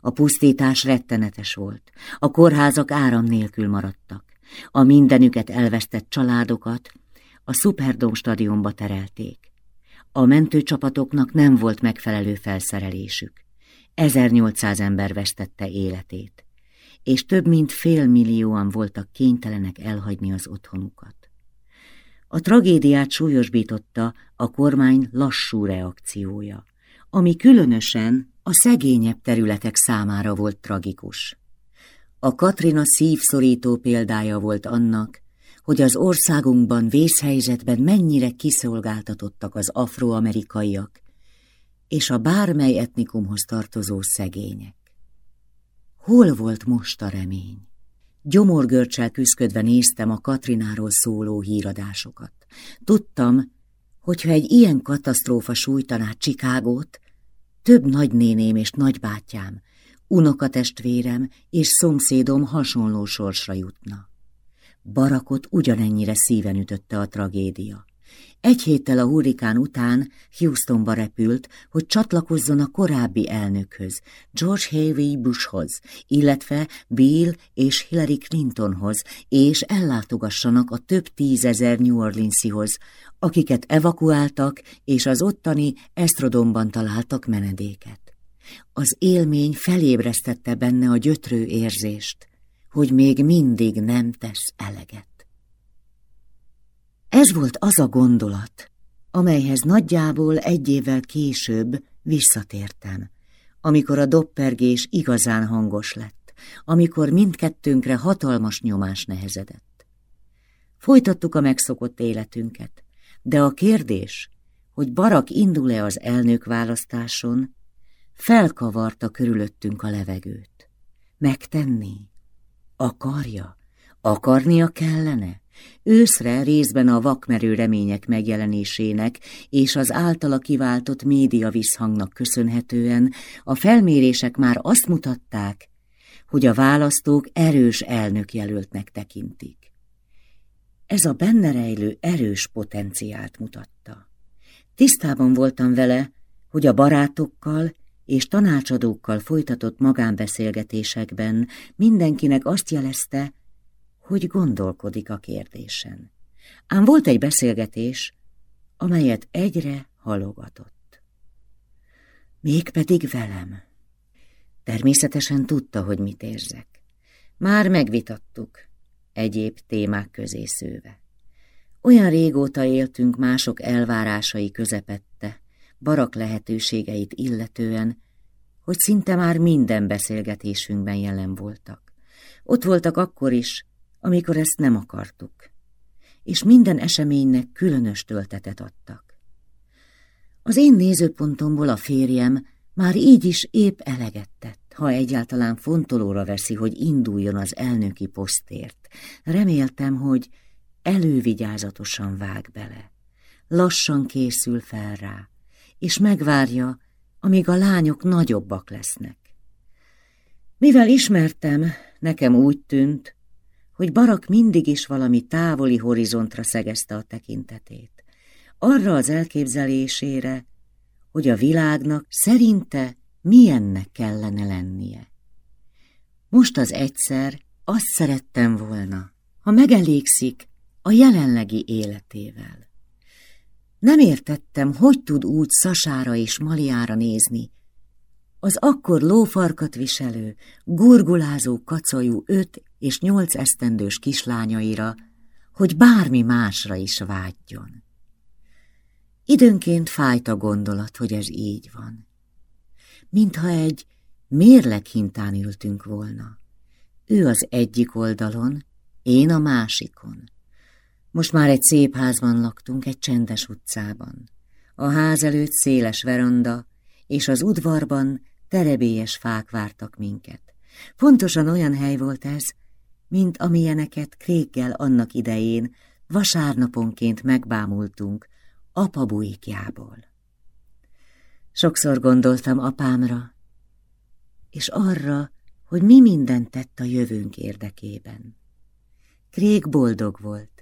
S1: A pusztítás rettenetes volt, a kórházak áram nélkül maradtak, a mindenüket elvesztett családokat a Superdome stadionba terelték. A mentőcsapatoknak nem volt megfelelő felszerelésük. 1800 ember vesztette életét, és több mint fél millióan voltak kénytelenek elhagyni az otthonukat. A tragédiát súlyosbította a kormány lassú reakciója, ami különösen a szegényebb területek számára volt tragikus. A Katrina szívszorító példája volt annak, hogy az országunkban vészhelyzetben mennyire kiszolgáltatottak az afroamerikaiak és a bármely etnikumhoz tartozó szegények. Hol volt most a remény? Gyomorgörcsel küszködve néztem a Katrináról szóló híradásokat. Tudtam, hogyha egy ilyen katasztrófa sújtaná Csikágót, több nagynéném és nagybátyám, unokatestvérem és szomszédom hasonló sorsra jutna. Barakot ugyanennyire szíven ütötte a tragédia. Egy héttel a hurrikán után Houstonba repült, hogy csatlakozzon a korábbi elnökhöz, George Harvey Bushhoz, illetve Bill és Hillary Clintonhoz, és ellátogassanak a több tízezer New Orleansihoz, akiket evakuáltak, és az ottani Estrodomban találtak menedéket. Az élmény felébresztette benne a gyötrő érzést, hogy még mindig nem tesz eleget. Ez volt az a gondolat, amelyhez nagyjából egy évvel később visszatértem, amikor a doppergés igazán hangos lett, amikor mindkettőnkre hatalmas nyomás nehezedett. Folytattuk a megszokott életünket, de a kérdés, hogy Barak indul-e az elnök választáson, felkavarta körülöttünk a levegőt. Megtenni? Akarja? Akarnia kellene? Őszre részben a vakmerő remények megjelenésének és az általa kiváltott média visszhangnak köszönhetően a felmérések már azt mutatták, hogy a választók erős elnökjelöltnek tekintik. Ez a benne rejlő erős potenciált mutatta. Tisztában voltam vele, hogy a barátokkal és tanácsadókkal folytatott magánbeszélgetésekben mindenkinek azt jelezte, hogy gondolkodik a kérdésen. Ám volt egy beszélgetés, amelyet egyre halogatott. Mégpedig velem. Természetesen tudta, hogy mit érzek. Már megvitattuk, egyéb témák közé szőve. Olyan régóta éltünk mások elvárásai közepette, barak lehetőségeit illetően, hogy szinte már minden beszélgetésünkben jelen voltak. Ott voltak akkor is, amikor ezt nem akartuk, és minden eseménynek különös töltetet adtak. Az én nézőpontomból a férjem már így is épp eleget tett, ha egyáltalán fontolóra veszi, hogy induljon az elnöki posztért. Reméltem, hogy elővigyázatosan vág bele, lassan készül fel rá, és megvárja, amíg a lányok nagyobbak lesznek. Mivel ismertem, nekem úgy tűnt, hogy Barak mindig is valami távoli horizontra szegezte a tekintetét. Arra az elképzelésére, hogy a világnak szerinte milyennek kellene lennie. Most az egyszer azt szerettem volna, ha megelégszik a jelenlegi életével. Nem értettem, hogy tud úgy Szasára és Maliára nézni, az akkor lófarkat viselő, gurgulázó kacajú öt és nyolc esztendős kislányaira, hogy bármi másra is vágyjon. Időnként fájt a gondolat, hogy ez így van. Mintha egy mérleghintán ültünk volna. Ő az egyik oldalon, én a másikon. Most már egy szép házban laktunk, egy csendes utcában. A ház előtt széles veranda, és az udvarban terebélyes fák vártak minket. Pontosan olyan hely volt ez, mint amilyeneket Kréggel annak idején vasárnaponként megbámultunk apa bujikjából. Sokszor gondoltam apámra, és arra, hogy mi mindent tett a jövőnk érdekében. Krég boldog volt,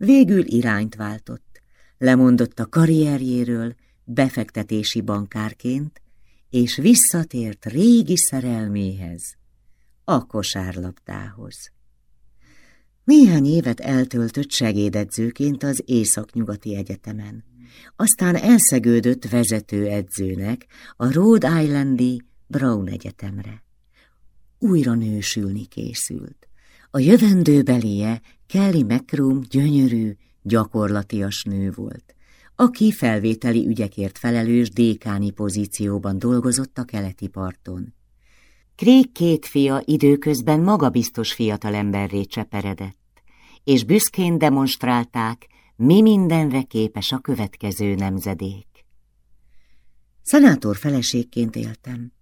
S1: végül irányt váltott, lemondott a karrierjéről befektetési bankárként, és visszatért régi szerelméhez, a kosárlabdához. Néhány évet eltöltött segédedzőként az Északnyugati Egyetemen. Aztán elszegődött vezetőedzőnek a Rhode Islandi Brown Egyetemre. Újra nősülni készült. A jövendőbelie Kelly McCrum gyönyörű, gyakorlatias nő volt, aki felvételi ügyekért felelős dékáni pozícióban dolgozott a keleti parton. Krék két fia időközben magabiztos fiatalemberré cseperedett és büszkén demonstrálták, mi mindenre képes a következő nemzedék. Szenátor feleségként éltem,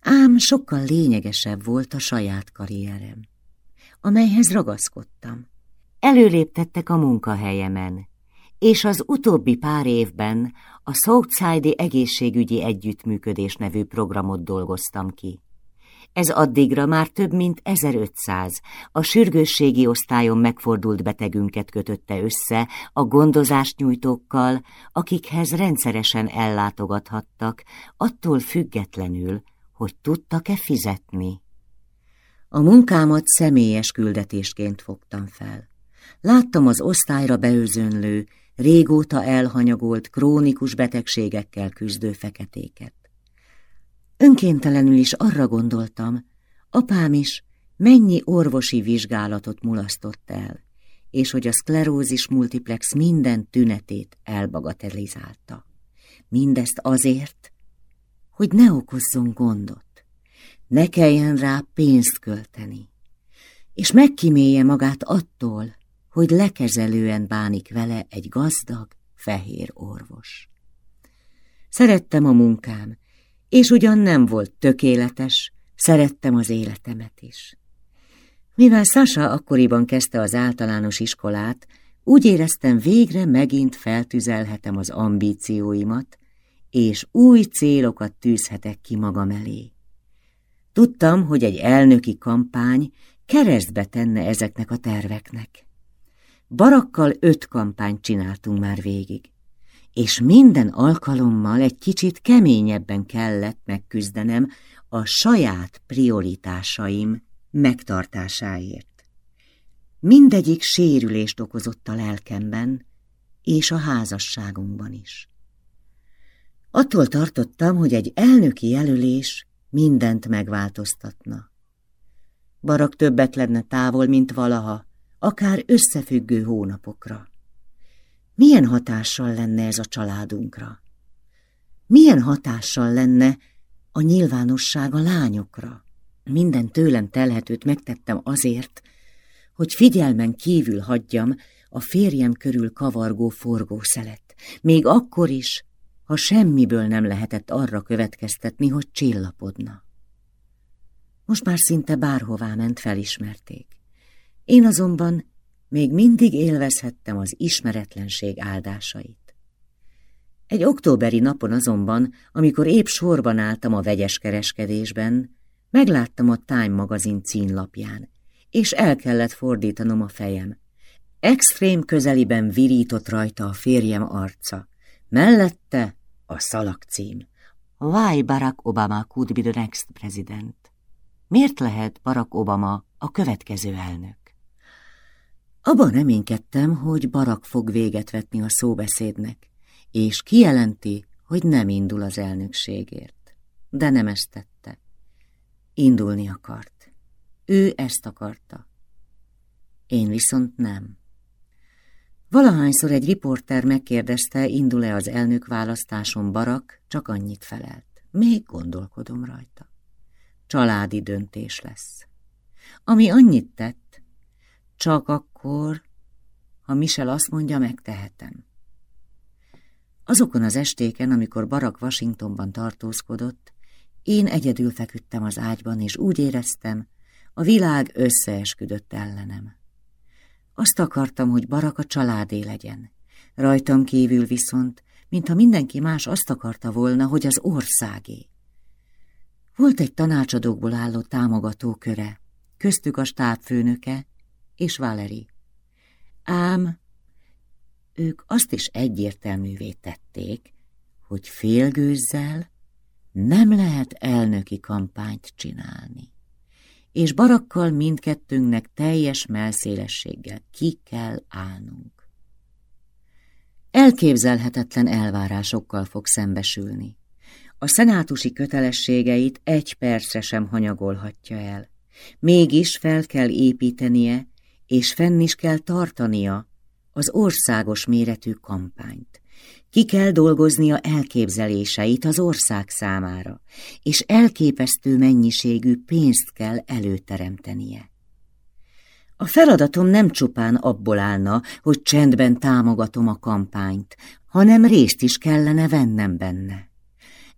S1: ám sokkal lényegesebb volt a saját karrierem, amelyhez ragaszkodtam. Előléptettek a munkahelyemen, és az utóbbi pár évben a Southside-i egészségügyi együttműködés nevű programot dolgoztam ki. Ez addigra már több mint 1500. A sürgősségi osztályon megfordult betegünket kötötte össze a gondozást nyújtókkal, akikhez rendszeresen ellátogathattak, attól függetlenül, hogy tudtak-e fizetni. A munkámat személyes küldetésként fogtam fel. Láttam az osztályra beőzönlő, régóta elhanyagolt, krónikus betegségekkel küzdő feketéket. Önkéntelenül is arra gondoltam, apám is mennyi orvosi vizsgálatot mulasztott el, és hogy a szklerózis multiplex minden tünetét elbagatelizálta. Mindezt azért, hogy ne okozzon gondot, ne kelljen rá pénzt költeni, és megkímélje magát attól, hogy lekezelően bánik vele egy gazdag, fehér orvos. Szerettem a munkám, és ugyan nem volt tökéletes, szerettem az életemet is. Mivel Sasa akkoriban kezdte az általános iskolát, úgy éreztem végre megint feltüzelhetem az ambícióimat, és új célokat tűzhetek ki magam elé. Tudtam, hogy egy elnöki kampány keresztbe tenne ezeknek a terveknek. Barakkal öt kampányt csináltunk már végig és minden alkalommal egy kicsit keményebben kellett megküzdenem a saját prioritásaim megtartásáért. Mindegyik sérülést okozott a lelkemben, és a házasságunkban is. Attól tartottam, hogy egy elnöki jelölés mindent megváltoztatna. Barak többet lenne távol, mint valaha, akár összefüggő hónapokra. Milyen hatással lenne ez a családunkra? Milyen hatással lenne a nyilvánosság a lányokra? Minden tőlem telhetőt megtettem azért, hogy figyelmen kívül hagyjam a férjem körül kavargó forgószelet, még akkor is, ha semmiből nem lehetett arra következtetni, hogy csillapodna. Most már szinte bárhová ment felismerték. Én azonban még mindig élvezhettem az ismeretlenség áldásait. Egy októberi napon azonban, amikor épp sorban álltam a vegyes kereskedésben, megláttam a Time magazin címlapján, és el kellett fordítanom a fejem. Extrém közeliben virított rajta a férjem arca, mellette a szalagcím. Why Barack Obama could be the next president? Miért lehet Barack Obama a következő elnök? Abban reménykedtem, hogy Barack fog véget vetni a szóbeszédnek, és kijelenti, hogy nem indul az elnökségért. De nem ezt tette. Indulni akart. Ő ezt akarta. Én viszont nem. Valahányszor egy riporter megkérdezte, indul-e az elnök választáson Barak, csak annyit felelt. Még gondolkodom rajta. Családi döntés lesz. Ami annyit tett, csak akkor, ha Michel azt mondja, megtehetem. Azokon az estéken, amikor Barack Washingtonban tartózkodott, én egyedül feküdtem az ágyban, és úgy éreztem, a világ összeesküdött ellenem. Azt akartam, hogy Barak a családé legyen. Rajtam kívül viszont, mintha mindenki más azt akarta volna, hogy az országé. Volt egy tanácsadókból álló támogatóköre, köztük a stábfőnöke és Valeri. Ám ők azt is egyértelművé tették, hogy félgőzzel nem lehet elnöki kampányt csinálni és barakkal mindkettőnknek teljes melszélességgel ki kell állnunk. Elképzelhetetlen elvárásokkal fog szembesülni. A szenátusi kötelességeit egy percre sem hanyagolhatja el. Mégis fel kell építenie, és fenn is kell tartania az országos méretű kampányt. Ki kell dolgoznia elképzeléseit az ország számára, és elképesztő mennyiségű pénzt kell előteremtenie. A feladatom nem csupán abból állna, hogy csendben támogatom a kampányt, hanem részt is kellene vennem benne.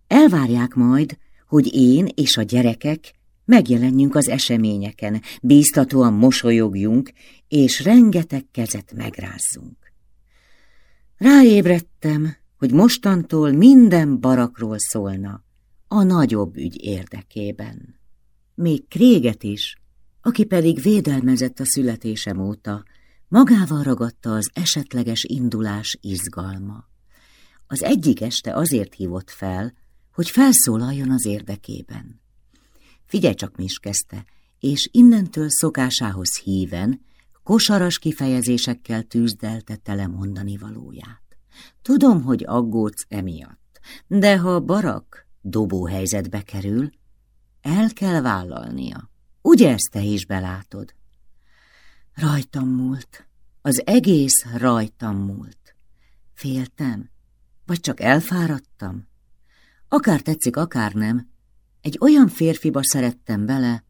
S1: Elvárják majd, hogy én és a gyerekek megjelenjünk az eseményeken, bíztatóan mosolyogjunk, és rengeteg kezet megrázzunk. Ráébredtem, hogy mostantól minden barakról szólna, a nagyobb ügy érdekében. Még Kréget is, aki pedig védelmezett a születésem óta, magával ragadta az esetleges indulás izgalma. Az egyik este azért hívott fel, hogy felszólaljon az érdekében. Figyelj csak, mi is kezdte, és innentől szokásához híven, kosaras kifejezésekkel tűzdelte tele mondani valóját. Tudom, hogy aggódsz emiatt, de ha Barak dobóhelyzetbe kerül, el kell vállalnia. Ugye ezt te is belátod? Rajtam múlt, az egész rajtam múlt. Féltem, vagy csak elfáradtam? Akár tetszik, akár nem, egy olyan férfiba szerettem bele,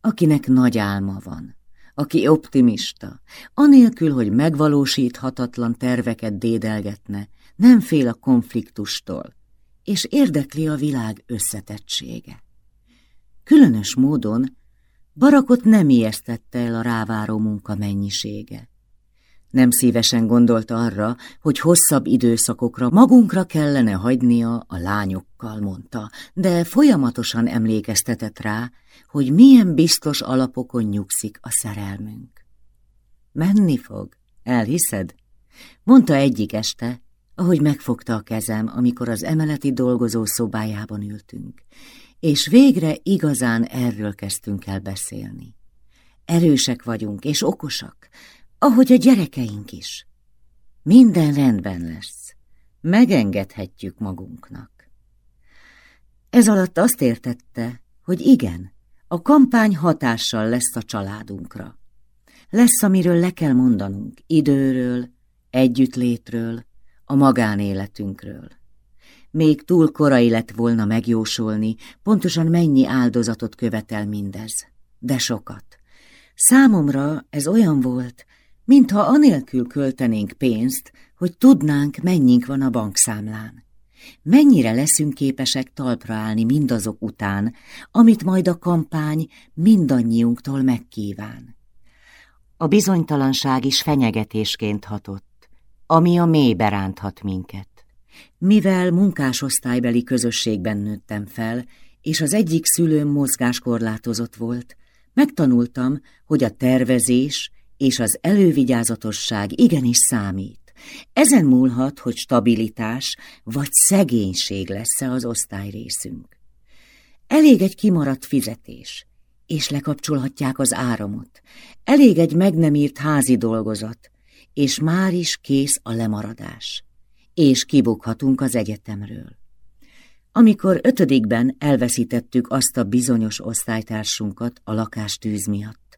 S1: akinek nagy álma van aki optimista, anélkül, hogy megvalósíthatatlan terveket dédelgetne, nem fél a konfliktustól, és érdekli a világ összetettsége. Különös módon Barakot nem ijesztette el a ráváró munka mennyisége. Nem szívesen gondolt arra, hogy hosszabb időszakokra magunkra kellene hagynia a lányokkal, mondta, de folyamatosan emlékeztetett rá, hogy milyen biztos alapokon nyugszik a szerelmünk. Menni fog, elhiszed? Mondta egyik este, ahogy megfogta a kezem, amikor az emeleti dolgozó szobájában ültünk, és végre igazán erről kezdtünk el beszélni. Erősek vagyunk, és okosak, ahogy a gyerekeink is. Minden rendben lesz. Megengedhetjük magunknak. Ez alatt azt értette, hogy igen, a kampány hatással lesz a családunkra. Lesz, amiről le kell mondanunk, időről, együttlétről, a magánéletünkről. Még túl korai lett volna megjósolni, pontosan mennyi áldozatot követel mindez, de sokat. Számomra ez olyan volt, mintha anélkül költenénk pénzt, hogy tudnánk, mennyink van a bankszámlán. Mennyire leszünk képesek talpra állni mindazok után, amit majd a kampány mindannyiunktól megkíván. A bizonytalanság is fenyegetésként hatott, ami a mélybe ránthat minket. Mivel munkásosztálybeli közösségben nőttem fel, és az egyik szülőm mozgáskorlátozott volt, megtanultam, hogy a tervezés és az elővigyázatosság igenis számít. Ezen múlhat, hogy stabilitás vagy szegénység lesz-e az osztályrészünk. Elég egy kimaradt fizetés, és lekapcsolhatják az áramot. Elég egy meg nem írt házi dolgozat, és már is kész a lemaradás. És kibukhatunk az egyetemről. Amikor ötödikben elveszítettük azt a bizonyos osztálytársunkat a lakástűz miatt,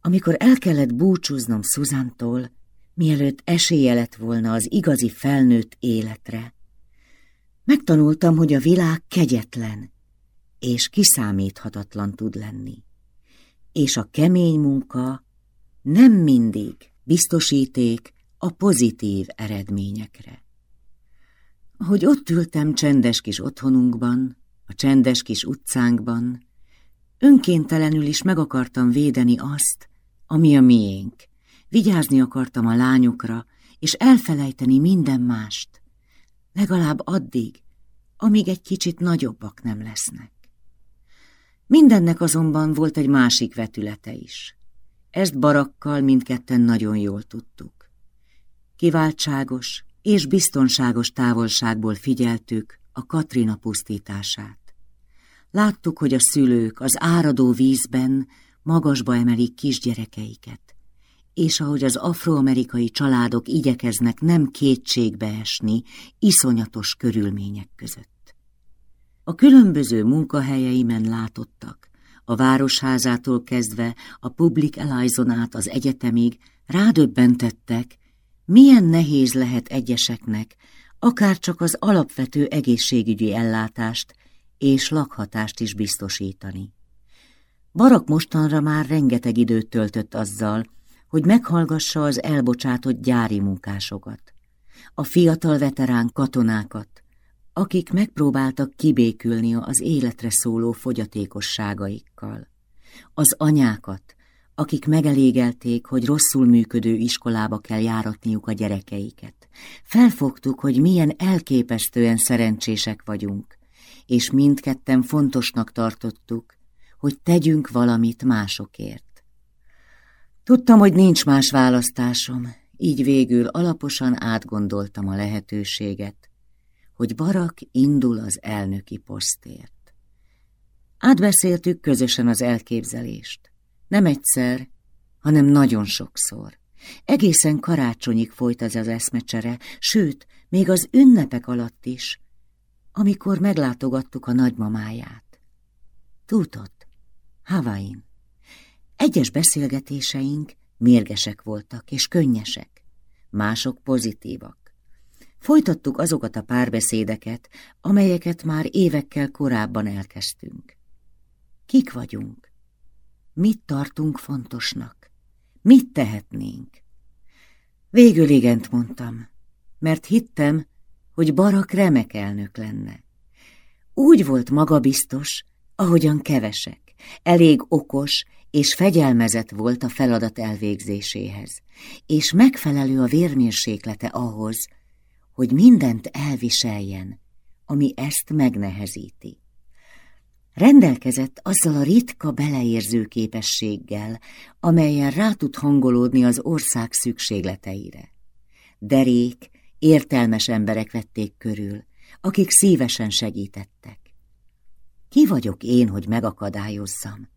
S1: amikor el kellett búcsúznom Szuzántól, mielőtt esélye lett volna az igazi felnőtt életre. Megtanultam, hogy a világ kegyetlen és kiszámíthatatlan tud lenni, és a kemény munka nem mindig biztosíték a pozitív eredményekre. Hogy ott ültem csendes kis otthonunkban, a csendes kis utcánkban, önkéntelenül is meg akartam védeni azt, ami a miénk, Vigyázni akartam a lányokra, és elfelejteni minden mást, legalább addig, amíg egy kicsit nagyobbak nem lesznek. Mindennek azonban volt egy másik vetülete is. Ezt barakkal mindketten nagyon jól tudtuk. Kiváltságos és biztonságos távolságból figyeltük a Katrina pusztítását. Láttuk, hogy a szülők az áradó vízben magasba emelik kisgyerekeiket és ahogy az afroamerikai családok igyekeznek nem kétségbe esni iszonyatos körülmények között. A különböző munkahelyeimen látottak, a városházától kezdve a Public Elizon az egyetemig rádöbbentettek, milyen nehéz lehet egyeseknek akár csak az alapvető egészségügyi ellátást és lakhatást is biztosítani. Barak mostanra már rengeteg időt töltött azzal, hogy meghallgassa az elbocsátott gyári munkásokat, a fiatal veterán katonákat, akik megpróbáltak kibékülni az életre szóló fogyatékosságaikkal, az anyákat, akik megelégelték, hogy rosszul működő iskolába kell járatniuk a gyerekeiket. Felfogtuk, hogy milyen elképesztően szerencsések vagyunk, és mindketten fontosnak tartottuk, hogy tegyünk valamit másokért. Tudtam, hogy nincs más választásom, így végül alaposan átgondoltam a lehetőséget, hogy Barak indul az elnöki posztért. Átbeszéltük közösen az elképzelést. Nem egyszer, hanem nagyon sokszor. Egészen karácsonyig folyt az az eszmecsere, sőt, még az ünnepek alatt is, amikor meglátogattuk a nagymamáját. Tútott, Havain. Egyes beszélgetéseink mérgesek voltak és könnyesek, mások pozitívak. Folytattuk azokat a párbeszédeket, amelyeket már évekkel korábban elkezdtünk. Kik vagyunk? Mit tartunk fontosnak? Mit tehetnénk? Végül igent mondtam, mert hittem, hogy Barak remek elnök lenne. Úgy volt magabiztos, ahogyan kevesek, elég okos és fegyelmezett volt a feladat elvégzéséhez, és megfelelő a vérmérséklete ahhoz, hogy mindent elviseljen, ami ezt megnehezíti. Rendelkezett azzal a ritka beleérző képességgel, amelyen rá tud hangolódni az ország szükségleteire. Derék, értelmes emberek vették körül, akik szívesen segítettek. Ki vagyok én, hogy megakadályozzam?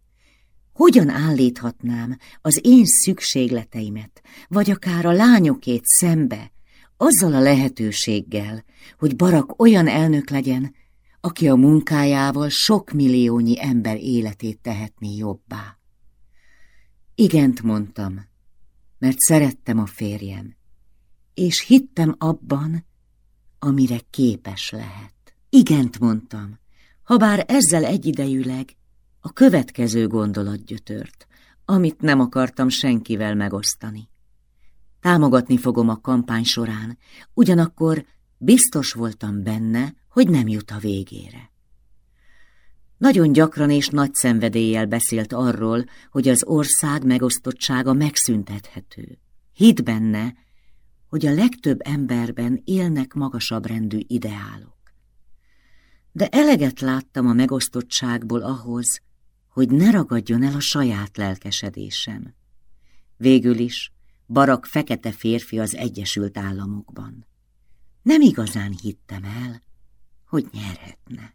S1: Hogyan állíthatnám az én szükségleteimet, vagy akár a lányokét szembe, azzal a lehetőséggel, hogy Barak olyan elnök legyen, aki a munkájával sok milliónyi ember életét tehetné jobbá. Igent mondtam, mert szerettem a férjem, és hittem abban, amire képes lehet. Igent mondtam, habár ezzel egyidejűleg a következő gondolat gyötört, amit nem akartam senkivel megosztani. Támogatni fogom a kampány során, ugyanakkor biztos voltam benne, hogy nem jut a végére. Nagyon gyakran és nagy szenvedéllyel beszélt arról, hogy az ország megosztottsága megszüntethető. Hitt benne, hogy a legtöbb emberben élnek magasabb rendű ideálok. De eleget láttam a megosztottságból ahhoz, hogy ne ragadjon el a saját lelkesedésem. Végül is Barak fekete férfi az Egyesült Államokban. Nem igazán hittem el, hogy nyerhetne.